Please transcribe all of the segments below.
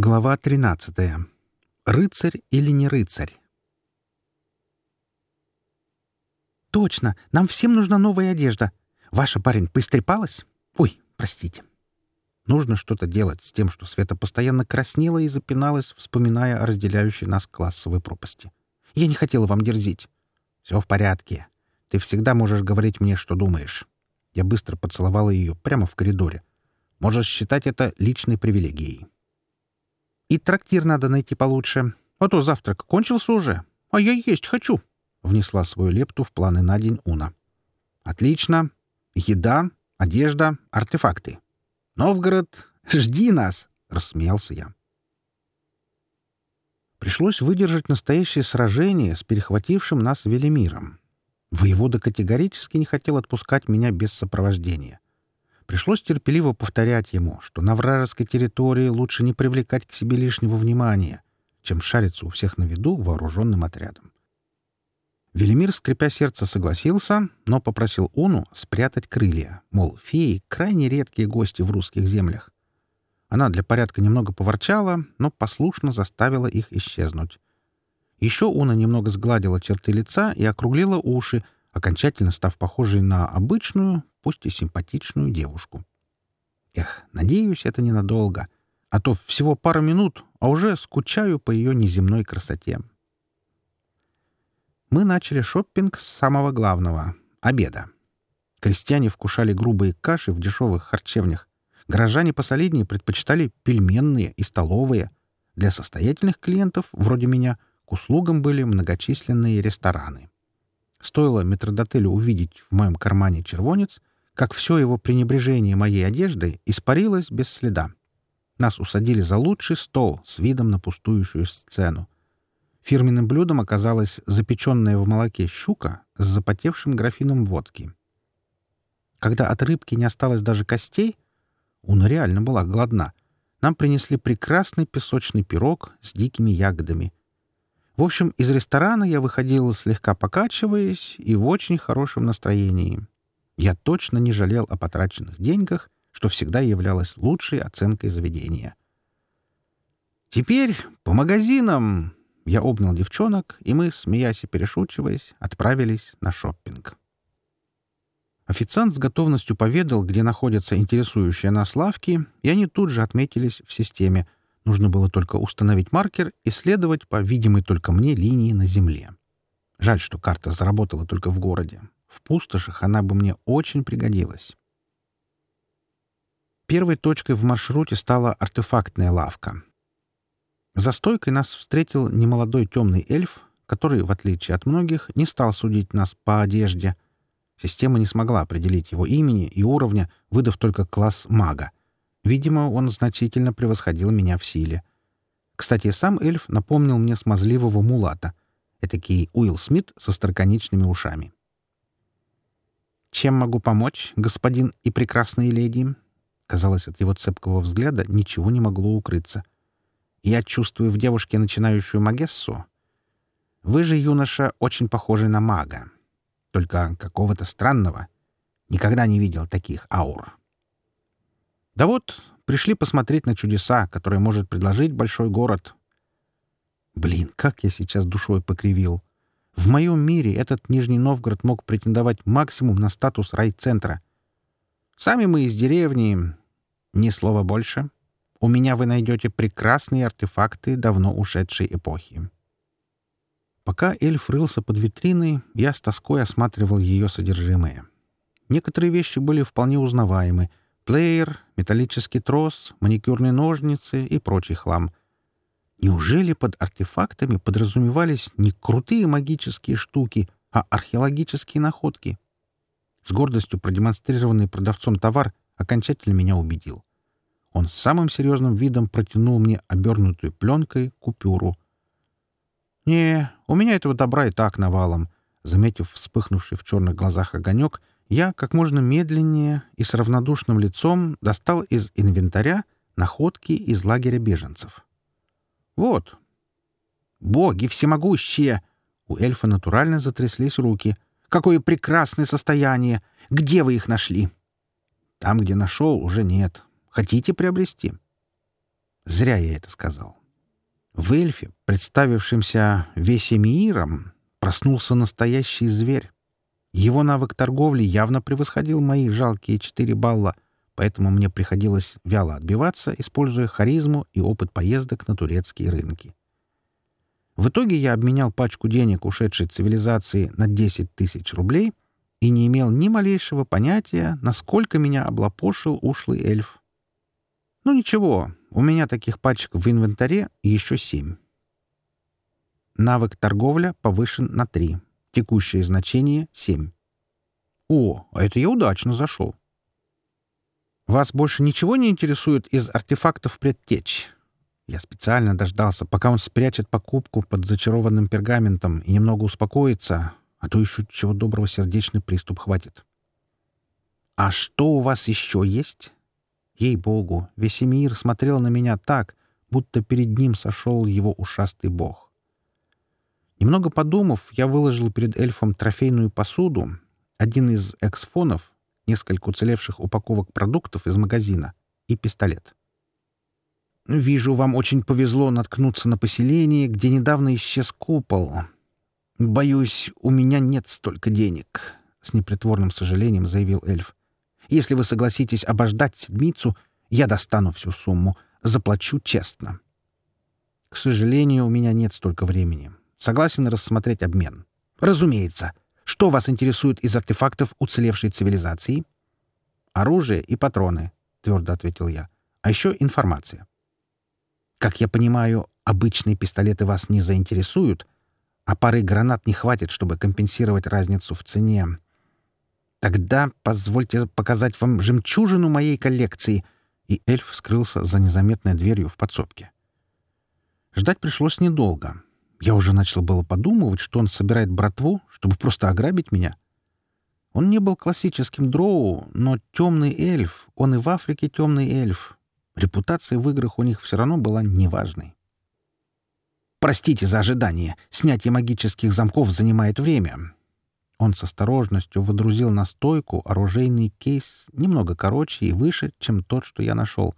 Глава 13. Рыцарь или не рыцарь? «Точно! Нам всем нужна новая одежда. Ваша парень поистрепалась? Ой, простите». Нужно что-то делать с тем, что Света постоянно краснела и запиналась, вспоминая о разделяющей нас классовой пропасти. «Я не хотела вам дерзить». «Все в порядке. Ты всегда можешь говорить мне, что думаешь». Я быстро поцеловала ее прямо в коридоре. Можешь считать это личной привилегией. И трактир надо найти получше. А то завтрак кончился уже. А я есть хочу. Внесла свою лепту в планы на день Уна. Отлично. Еда, одежда, артефакты. Новгород, жди нас, рассмеялся я. Пришлось выдержать настоящее сражение с перехватившим нас Велимиром. Воевода категорически не хотел отпускать меня без сопровождения. Пришлось терпеливо повторять ему, что на вражеской территории лучше не привлекать к себе лишнего внимания, чем шариться у всех на виду вооруженным отрядом. Велимир, скрипя сердце, согласился, но попросил Уну спрятать крылья, мол, феи — крайне редкие гости в русских землях. Она для порядка немного поворчала, но послушно заставила их исчезнуть. Еще Уна немного сгладила черты лица и округлила уши, окончательно став похожей на обычную, пусть и симпатичную девушку. Эх, надеюсь, это ненадолго, а то всего пару минут, а уже скучаю по ее неземной красоте. Мы начали шоппинг с самого главного — обеда. Крестьяне вкушали грубые каши в дешевых харчевнях. Горожане посолиднее предпочитали пельменные и столовые. Для состоятельных клиентов, вроде меня, к услугам были многочисленные рестораны. Стоило метродотелю увидеть в моем кармане червонец, как все его пренебрежение моей одеждой испарилось без следа. Нас усадили за лучший стол с видом на пустующую сцену. Фирменным блюдом оказалась запеченная в молоке щука с запотевшим графином водки. Когда от рыбки не осталось даже костей, Уна реально была голодна. Нам принесли прекрасный песочный пирог с дикими ягодами. В общем, из ресторана я выходил слегка покачиваясь и в очень хорошем настроении. Я точно не жалел о потраченных деньгах, что всегда являлось лучшей оценкой заведения. «Теперь по магазинам!» Я обнял девчонок, и мы, смеясь и перешучиваясь, отправились на шоппинг. Официант с готовностью поведал, где находятся интересующие нас лавки, и они тут же отметились в системе. Нужно было только установить маркер и следовать по видимой только мне линии на земле. Жаль, что карта заработала только в городе. В пустошах она бы мне очень пригодилась. Первой точкой в маршруте стала артефактная лавка. За стойкой нас встретил немолодой темный эльф, который, в отличие от многих, не стал судить нас по одежде. Система не смогла определить его имени и уровня, выдав только класс мага. Видимо, он значительно превосходил меня в силе. Кстати, сам эльф напомнил мне смазливого мулата. Этакий Уилл Смит со строконечными ушами. «Чем могу помочь, господин и прекрасные леди?» Казалось, от его цепкого взгляда ничего не могло укрыться. «Я чувствую в девушке начинающую магессу. Вы же, юноша, очень похожи на мага. Только какого-то странного. Никогда не видел таких аур». «Да вот, пришли посмотреть на чудеса, которые может предложить большой город». Блин, как я сейчас душой покривил. В моем мире этот Нижний Новгород мог претендовать максимум на статус райцентра. Сами мы из деревни. Ни слова больше. У меня вы найдете прекрасные артефакты давно ушедшей эпохи. Пока эльф рылся под витриной, я с тоской осматривал ее содержимое. Некоторые вещи были вполне узнаваемы. Плеер, металлический трос, маникюрные ножницы и прочий хлам. Неужели под артефактами подразумевались не крутые магические штуки, а археологические находки? С гордостью продемонстрированный продавцом товар окончательно меня убедил. Он с самым серьезным видом протянул мне обернутую пленкой купюру. «Не, у меня этого добра и так навалом», Заметив вспыхнувший в черных глазах огонек, я как можно медленнее и с равнодушным лицом достал из инвентаря находки из лагеря беженцев. «Вот». «Боги всемогущие!» У эльфа натурально затряслись руки. «Какое прекрасное состояние! Где вы их нашли?» «Там, где нашел, уже нет. Хотите приобрести?» Зря я это сказал. В эльфе, представившемся Весемииром, проснулся настоящий зверь. Его навык торговли явно превосходил мои жалкие четыре балла, поэтому мне приходилось вяло отбиваться, используя харизму и опыт поездок на турецкие рынки. В итоге я обменял пачку денег ушедшей цивилизации на 10 тысяч рублей и не имел ни малейшего понятия, насколько меня облапошил ушлый эльф. Ну ничего, у меня таких пачек в инвентаре еще семь. Навык торговля повышен на 3. Текущее значение — 7. О, а это я удачно зашел. Вас больше ничего не интересует из артефактов предтеч? Я специально дождался, пока он спрячет покупку под зачарованным пергаментом и немного успокоится, а то еще чего доброго сердечный приступ хватит. «А что у вас еще есть?» Ей-богу, весь мир смотрел на меня так, будто перед ним сошел его ушастый бог. Немного подумав, я выложил перед эльфом трофейную посуду, один из эксфонов, несколько уцелевших упаковок продуктов из магазина и пистолет. «Вижу, вам очень повезло наткнуться на поселение, где недавно исчез купол. Боюсь, у меня нет столько денег», — с непритворным сожалением заявил эльф. «Если вы согласитесь обождать седмицу, я достану всю сумму, заплачу честно». «К сожалению, у меня нет столько времени. Согласен рассмотреть обмен. Разумеется. Что вас интересует из артефактов уцелевшей цивилизации? Оружие и патроны, твердо ответил я. А еще информация. Как я понимаю, обычные пистолеты вас не заинтересуют, а пары гранат не хватит, чтобы компенсировать разницу в цене. Тогда позвольте показать вам жемчужину моей коллекции. И эльф скрылся за незаметной дверью в подсобке. Ждать пришлось недолго. Я уже начал было подумывать, что он собирает братву, чтобы просто ограбить меня. Он не был классическим дроу, но темный эльф, он и в Африке темный эльф. Репутация в играх у них все равно была неважной. «Простите за ожидание. Снятие магических замков занимает время». Он с осторожностью водрузил на стойку оружейный кейс немного короче и выше, чем тот, что я нашел.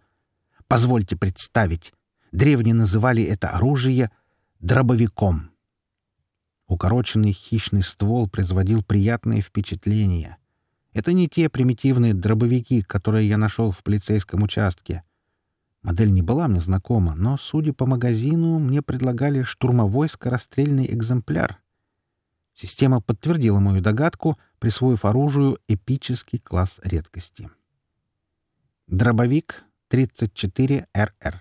«Позвольте представить. Древние называли это оружие дробовиком. Укороченный хищный ствол производил приятное впечатление. Это не те примитивные дробовики, которые я нашел в полицейском участке. Модель не была мне знакома, но, судя по магазину, мне предлагали штурмовой скорострельный экземпляр. Система подтвердила мою догадку, присвоив оружию эпический класс редкости. Дробовик 34РР.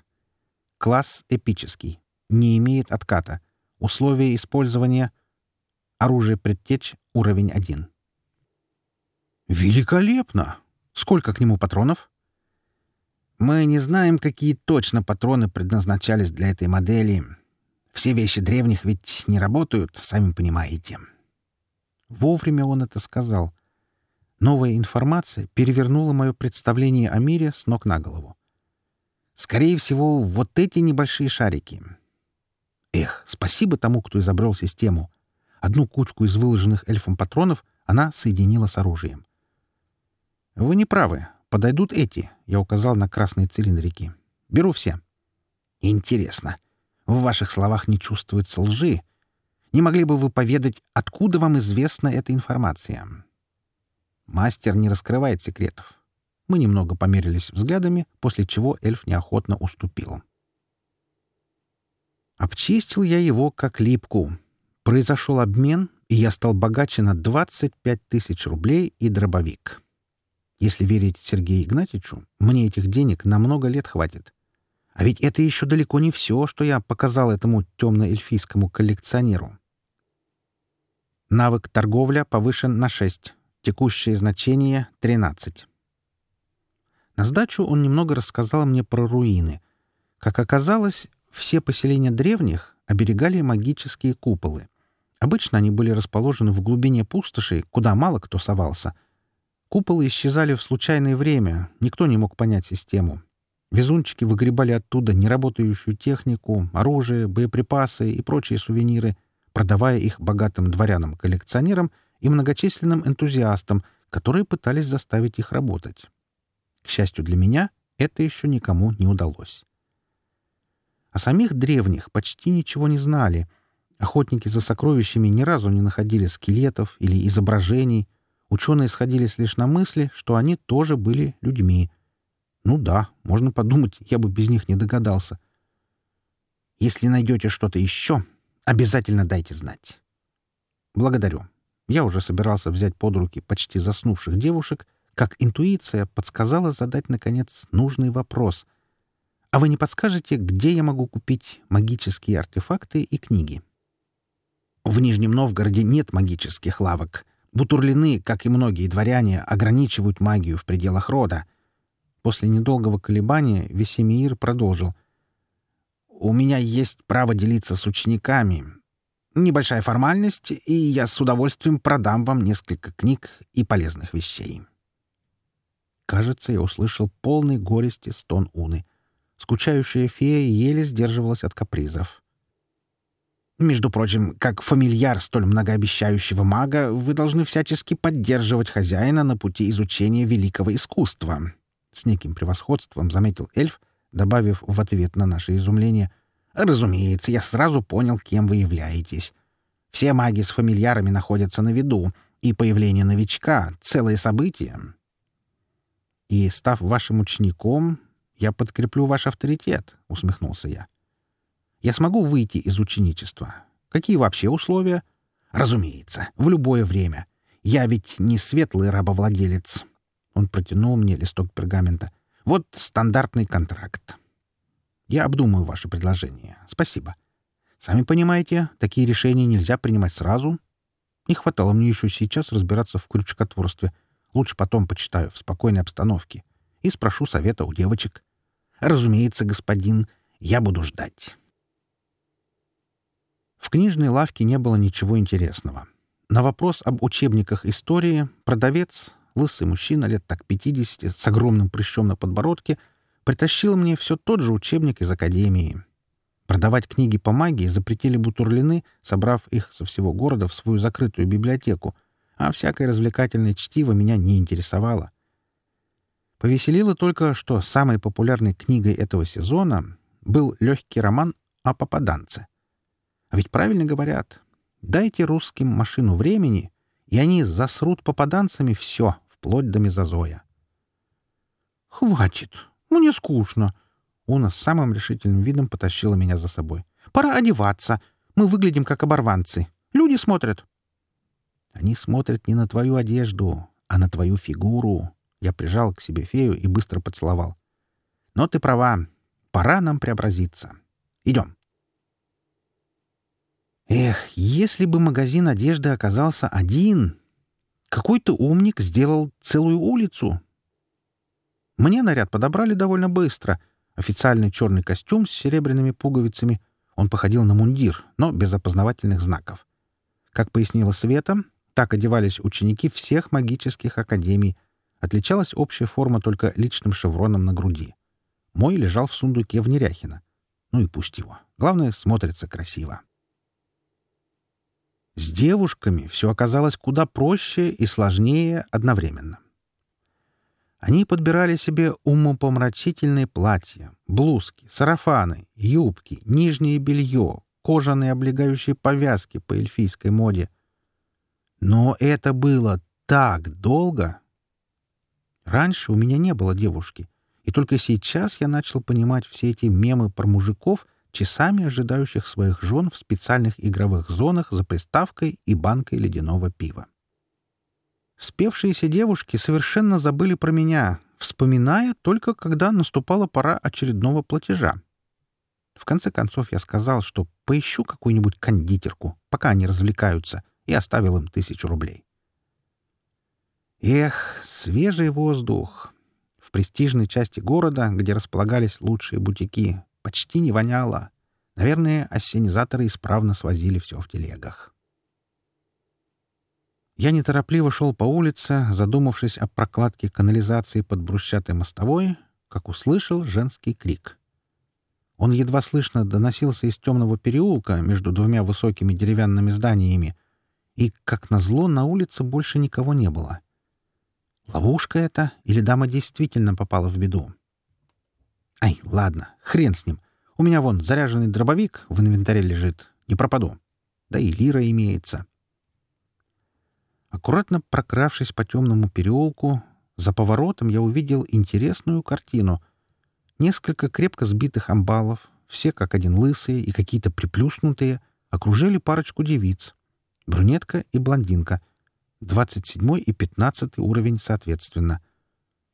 Класс эпический не имеет отката. Условия использования — оружие предтеч уровень 1. «Великолепно! Сколько к нему патронов?» «Мы не знаем, какие точно патроны предназначались для этой модели. Все вещи древних ведь не работают, сами понимаете». Вовремя он это сказал. Новая информация перевернула мое представление о мире с ног на голову. Скорее всего, вот эти небольшие шарики. Эх, спасибо тому, кто изобрел систему. Одну кучку из выложенных эльфом патронов она соединила с оружием. «Вы не правы. Подойдут эти», — я указал на красные цилиндрики. «Беру все». «Интересно. В ваших словах не чувствуется лжи. Не могли бы вы поведать, откуда вам известна эта информация?» Мастер не раскрывает секретов. Мы немного померились взглядами, после чего эльф неохотно уступил. Обчистил я его как липку. Произошел обмен, и я стал богаче на 25 тысяч рублей и дробовик. Если верить Сергею Игнатьевичу, мне этих денег на много лет хватит. А ведь это еще далеко не все, что я показал этому темно-эльфийскому коллекционеру. Навык торговля повышен на 6. Текущее значение — 13. На сдачу он немного рассказал мне про руины. Как оказалось, все поселения древних оберегали магические куполы. Обычно они были расположены в глубине пустоши, куда мало кто совался. Куполы исчезали в случайное время, никто не мог понять систему. Везунчики выгребали оттуда неработающую технику, оружие, боеприпасы и прочие сувениры, продавая их богатым дворянам-коллекционерам и многочисленным энтузиастам, которые пытались заставить их работать. К счастью для меня, это еще никому не удалось. О самих древних почти ничего не знали. Охотники за сокровищами ни разу не находили скелетов или изображений. Ученые сходились лишь на мысли, что они тоже были людьми. Ну да, можно подумать, я бы без них не догадался. Если найдете что-то еще, обязательно дайте знать. Благодарю. Я уже собирался взять под руки почти заснувших девушек, как интуиция подсказала задать, наконец, нужный вопрос. «А вы не подскажете, где я могу купить магические артефакты и книги?» В Нижнем Новгороде нет магических лавок. Бутурлины, как и многие дворяне, ограничивают магию в пределах рода. После недолгого колебания Весемиир продолжил. «У меня есть право делиться с учениками. Небольшая формальность, и я с удовольствием продам вам несколько книг и полезных вещей». Кажется, я услышал полный горести стон Уны. Скучающая фея еле сдерживалась от капризов. Между прочим, как фамильяр столь многообещающего мага, вы должны всячески поддерживать хозяина на пути изучения великого искусства. С неким превосходством заметил эльф, добавив в ответ на наше изумление. «Разумеется, я сразу понял, кем вы являетесь. Все маги с фамильярами находятся на виду, и появление новичка — целое событие. И, став вашим учеником, я подкреплю ваш авторитет», — усмехнулся я. Я смогу выйти из ученичества? Какие вообще условия? Разумеется, в любое время. Я ведь не светлый рабовладелец. Он протянул мне листок пергамента. Вот стандартный контракт. Я обдумаю ваше предложение. Спасибо. Сами понимаете, такие решения нельзя принимать сразу. Не хватало мне еще сейчас разбираться в крючкотворстве. Лучше потом почитаю в спокойной обстановке и спрошу совета у девочек. Разумеется, господин, я буду ждать. В книжной лавке не было ничего интересного. На вопрос об учебниках истории продавец, лысый мужчина лет так 50 с огромным прыщом на подбородке, притащил мне все тот же учебник из академии. Продавать книги по магии запретили бутурлины, собрав их со всего города в свою закрытую библиотеку, а всякое развлекательное чтиво меня не интересовало. Повеселило только, что самой популярной книгой этого сезона был легкий роман о попаданце — а ведь правильно говорят. Дайте русским машину времени, и они засрут попаданцами все, вплоть до мезозоя. «Хватит! Мне скучно!» Уна с самым решительным видом потащила меня за собой. «Пора одеваться. Мы выглядим как оборванцы. Люди смотрят». «Они смотрят не на твою одежду, а на твою фигуру». Я прижал к себе фею и быстро поцеловал. «Но ты права. Пора нам преобразиться. Идем». Эх, если бы магазин одежды оказался один, какой-то умник сделал целую улицу. Мне наряд подобрали довольно быстро. Официальный черный костюм с серебряными пуговицами. Он походил на мундир, но без опознавательных знаков. Как пояснила Света, так одевались ученики всех магических академий. Отличалась общая форма только личным шевроном на груди. Мой лежал в сундуке в Неряхино. Ну и пусть его. Главное, смотрится красиво. С девушками все оказалось куда проще и сложнее одновременно. Они подбирали себе умопомрачительные платья, блузки, сарафаны, юбки, нижнее белье, кожаные облегающие повязки по эльфийской моде. Но это было так долго. Раньше у меня не было девушки, и только сейчас я начал понимать все эти мемы про мужиков — часами ожидающих своих жен в специальных игровых зонах за приставкой и банкой ледяного пива. Спевшиеся девушки совершенно забыли про меня, вспоминая только, когда наступала пора очередного платежа. В конце концов я сказал, что поищу какую-нибудь кондитерку, пока они развлекаются, и оставил им тысячу рублей. Эх, свежий воздух! В престижной части города, где располагались лучшие бутики, почти не воняло. Наверное, ассенизаторы исправно свозили все в телегах. Я неторопливо шел по улице, задумавшись о прокладке канализации под брусчатой мостовой, как услышал женский крик. Он едва слышно доносился из темного переулка между двумя высокими деревянными зданиями, и, как назло, на улице больше никого не было. Ловушка это или дама действительно попала в беду? Ай, ладно, хрен с ним. У меня вон заряженный дробовик в инвентаре лежит. Не пропаду. Да и лира имеется. Аккуратно прокравшись по темному переулку, за поворотом я увидел интересную картину. Несколько крепко сбитых амбалов, все как один лысые и какие-то приплюснутые, окружили парочку девиц. Брюнетка и блондинка. 27 и 15 уровень соответственно.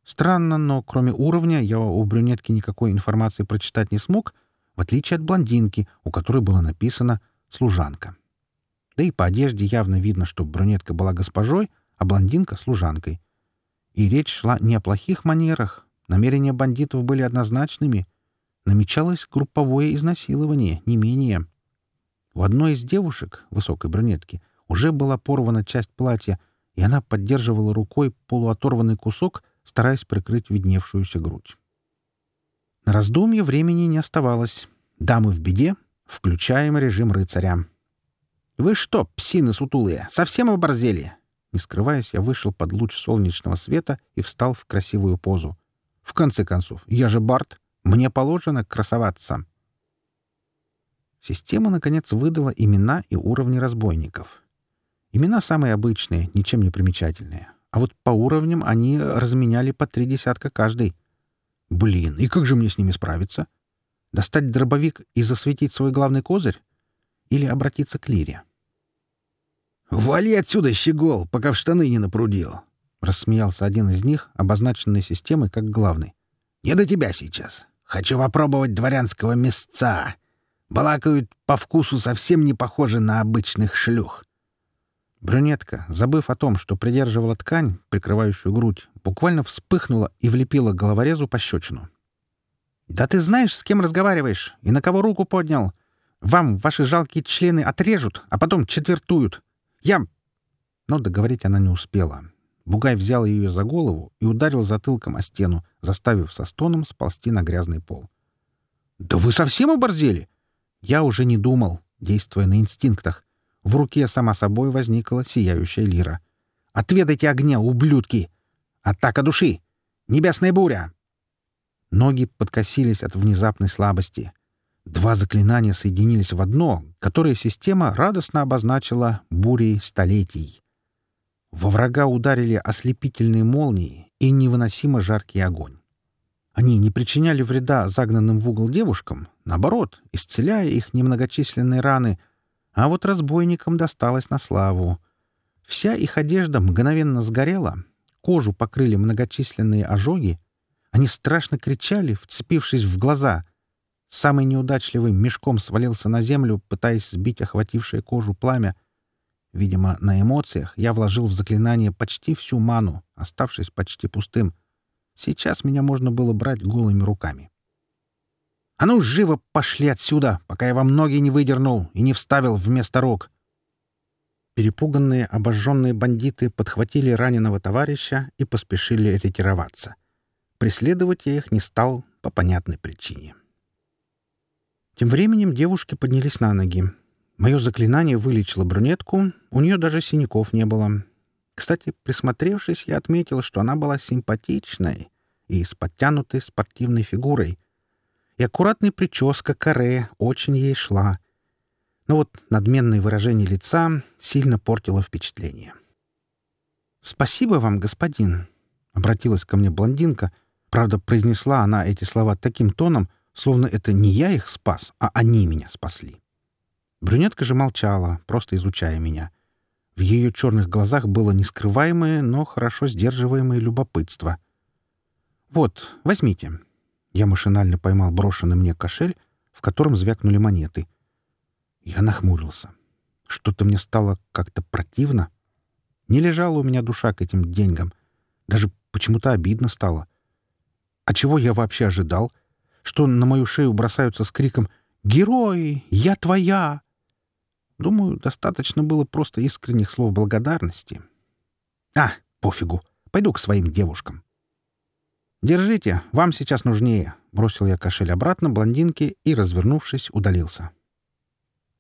Странно, но кроме уровня я у брюнетки никакой информации прочитать не смог, в отличие от блондинки, у которой было написано «служанка». Да и по одежде явно видно, что брюнетка была госпожой, а блондинка — служанкой. И речь шла не о плохих манерах. Намерения бандитов были однозначными. Намечалось групповое изнасилование, не менее. У одной из девушек, высокой брюнетки, уже была порвана часть платья, и она поддерживала рукой полуоторванный кусок, стараясь прикрыть видневшуюся грудь. На раздумье времени не оставалось. Дамы в беде, включаем режим рыцаря. «Вы что, псины сутулые, совсем оборзели?» Не скрываясь, я вышел под луч солнечного света и встал в красивую позу. «В конце концов, я же Барт. Мне положено красоваться». Система, наконец, выдала имена и уровни разбойников. Имена самые обычные, ничем не примечательные. А вот по уровням они разменяли по три десятка каждый. Блин, и как же мне с ними справиться? Достать дробовик и засветить свой главный козырь? или обратиться к Лире. «Вали отсюда, щегол, пока в штаны не напрудил!» — рассмеялся один из них, обозначенный системой как главный. «Не до тебя сейчас. Хочу попробовать дворянского мясца. Балакают по вкусу совсем не похожи на обычных шлюх». Брюнетка, забыв о том, что придерживала ткань, прикрывающую грудь, буквально вспыхнула и влепила головорезу пощечину. «Да ты знаешь, с кем разговариваешь и на кого руку поднял? Вам ваши жалкие члены отрежут, а потом четвертуют. Я...» Но договорить она не успела. Бугай взял ее за голову и ударил затылком о стену, заставив со стоном сползти на грязный пол. «Да вы совсем оборзели?» Я уже не думал, действуя на инстинктах. В руке сама собой возникла сияющая лира. «Отведайте огня, ублюдки! Атака души! Небесная буря!» Ноги подкосились от внезапной слабости — Два заклинания соединились в одно, которое система радостно обозначила бурей столетий. Во врага ударили ослепительные молнии и невыносимо жаркий огонь. Они не причиняли вреда загнанным в угол девушкам, наоборот, исцеляя их немногочисленные раны, а вот разбойникам досталось на славу. Вся их одежда мгновенно сгорела, кожу покрыли многочисленные ожоги, они страшно кричали, вцепившись в глаза — Самый неудачливый мешком свалился на землю, пытаясь сбить охватившее кожу пламя. Видимо, на эмоциях я вложил в заклинание почти всю ману, оставшись почти пустым. Сейчас меня можно было брать голыми руками. «А ну, живо пошли отсюда, пока я вам ноги не выдернул и не вставил вместо рук!» Перепуганные, обожженные бандиты подхватили раненого товарища и поспешили ретироваться. Преследовать я их не стал по понятной причине. Тем временем девушки поднялись на ноги. Мое заклинание вылечило брюнетку, у нее даже синяков не было. Кстати, присмотревшись, я отметил, что она была симпатичной и с подтянутой спортивной фигурой. И аккуратная прическа каре очень ей шла. Но вот надменное выражение лица сильно портило впечатление. «Спасибо вам, господин», — обратилась ко мне блондинка. Правда, произнесла она эти слова таким тоном, словно это не я их спас, а они меня спасли. Брюнетка же молчала, просто изучая меня. В ее черных глазах было нескрываемое, но хорошо сдерживаемое любопытство. «Вот, возьмите». Я машинально поймал брошенный мне кошель, в котором звякнули монеты. Я нахмурился. Что-то мне стало как-то противно. Не лежала у меня душа к этим деньгам. Даже почему-то обидно стало. А чего я вообще ожидал — что на мою шею бросаются с криком «Герой! Я твоя!» Думаю, достаточно было просто искренних слов благодарности. «А, пофигу. Пойду к своим девушкам». «Держите, вам сейчас нужнее», — бросил я кошель обратно блондинке и, развернувшись, удалился.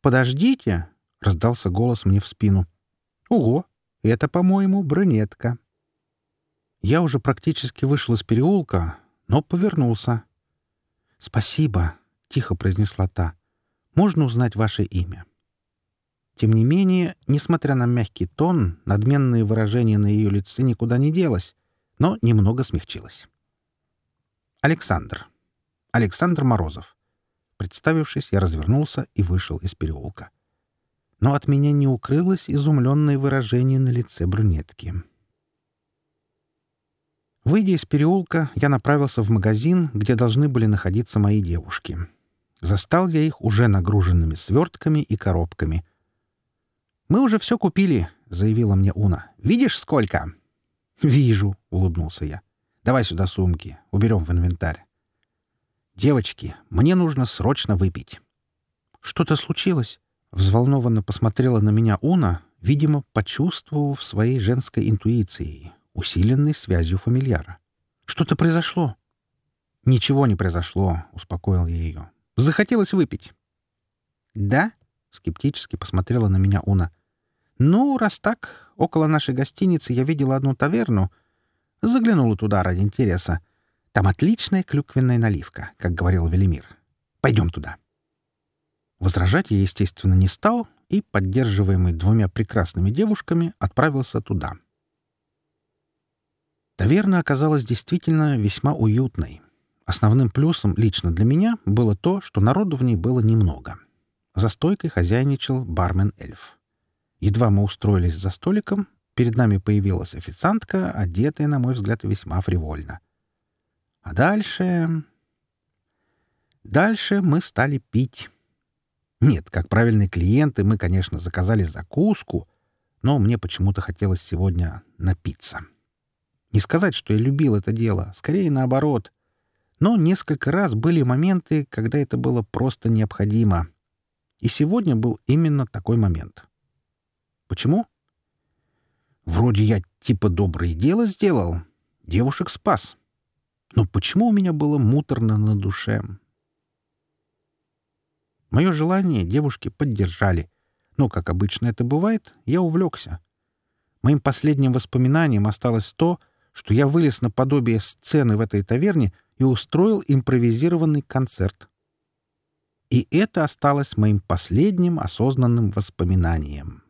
«Подождите!» — раздался голос мне в спину. «Ого! Это, по-моему, брюнетка». Я уже практически вышел из переулка, но повернулся — «Спасибо», — тихо произнесла та. «Можно узнать ваше имя?» Тем не менее, несмотря на мягкий тон, надменные выражения на ее лице никуда не делось, но немного смягчилось. «Александр. Александр Морозов». Представившись, я развернулся и вышел из переулка. Но от меня не укрылось изумленное выражение на лице брюнетки. Выйдя из переулка, я направился в магазин, где должны были находиться мои девушки. Застал я их уже нагруженными свертками и коробками. «Мы уже все купили», — заявила мне Уна. «Видишь, сколько?» «Вижу», — улыбнулся я. «Давай сюда сумки, уберем в инвентарь». «Девочки, мне нужно срочно выпить». «Что-то случилось?» — взволнованно посмотрела на меня Уна, видимо, почувствовав своей женской интуицией усиленной связью фамильяра. «Что-то произошло?» «Ничего не произошло», — успокоил я ее. «Захотелось выпить». «Да?» — скептически посмотрела на меня Уна. «Ну, раз так, около нашей гостиницы я видела одну таверну. Заглянула туда ради интереса. Там отличная клюквенная наливка, как говорил Велимир. Пойдем туда». Возражать я, естественно, не стал и, поддерживаемый двумя прекрасными девушками, отправился туда. — Таверна оказалась действительно весьма уютной. Основным плюсом лично для меня было то, что народу в ней было немного. За стойкой хозяйничал бармен-эльф. Едва мы устроились за столиком, перед нами появилась официантка, одетая, на мой взгляд, весьма фривольно. А дальше... Дальше мы стали пить. Нет, как правильные клиенты, мы, конечно, заказали закуску, но мне почему-то хотелось сегодня напиться. Не сказать, что я любил это дело, скорее наоборот. Но несколько раз были моменты, когда это было просто необходимо. И сегодня был именно такой момент. Почему? Вроде я типа доброе дело сделал, девушек спас. Но почему у меня было муторно на душе? Мое желание девушки поддержали. Но, как обычно это бывает, я увлекся. Моим последним воспоминанием осталось то, что я вылез на подобие сцены в этой таверне и устроил импровизированный концерт. И это осталось моим последним осознанным воспоминанием.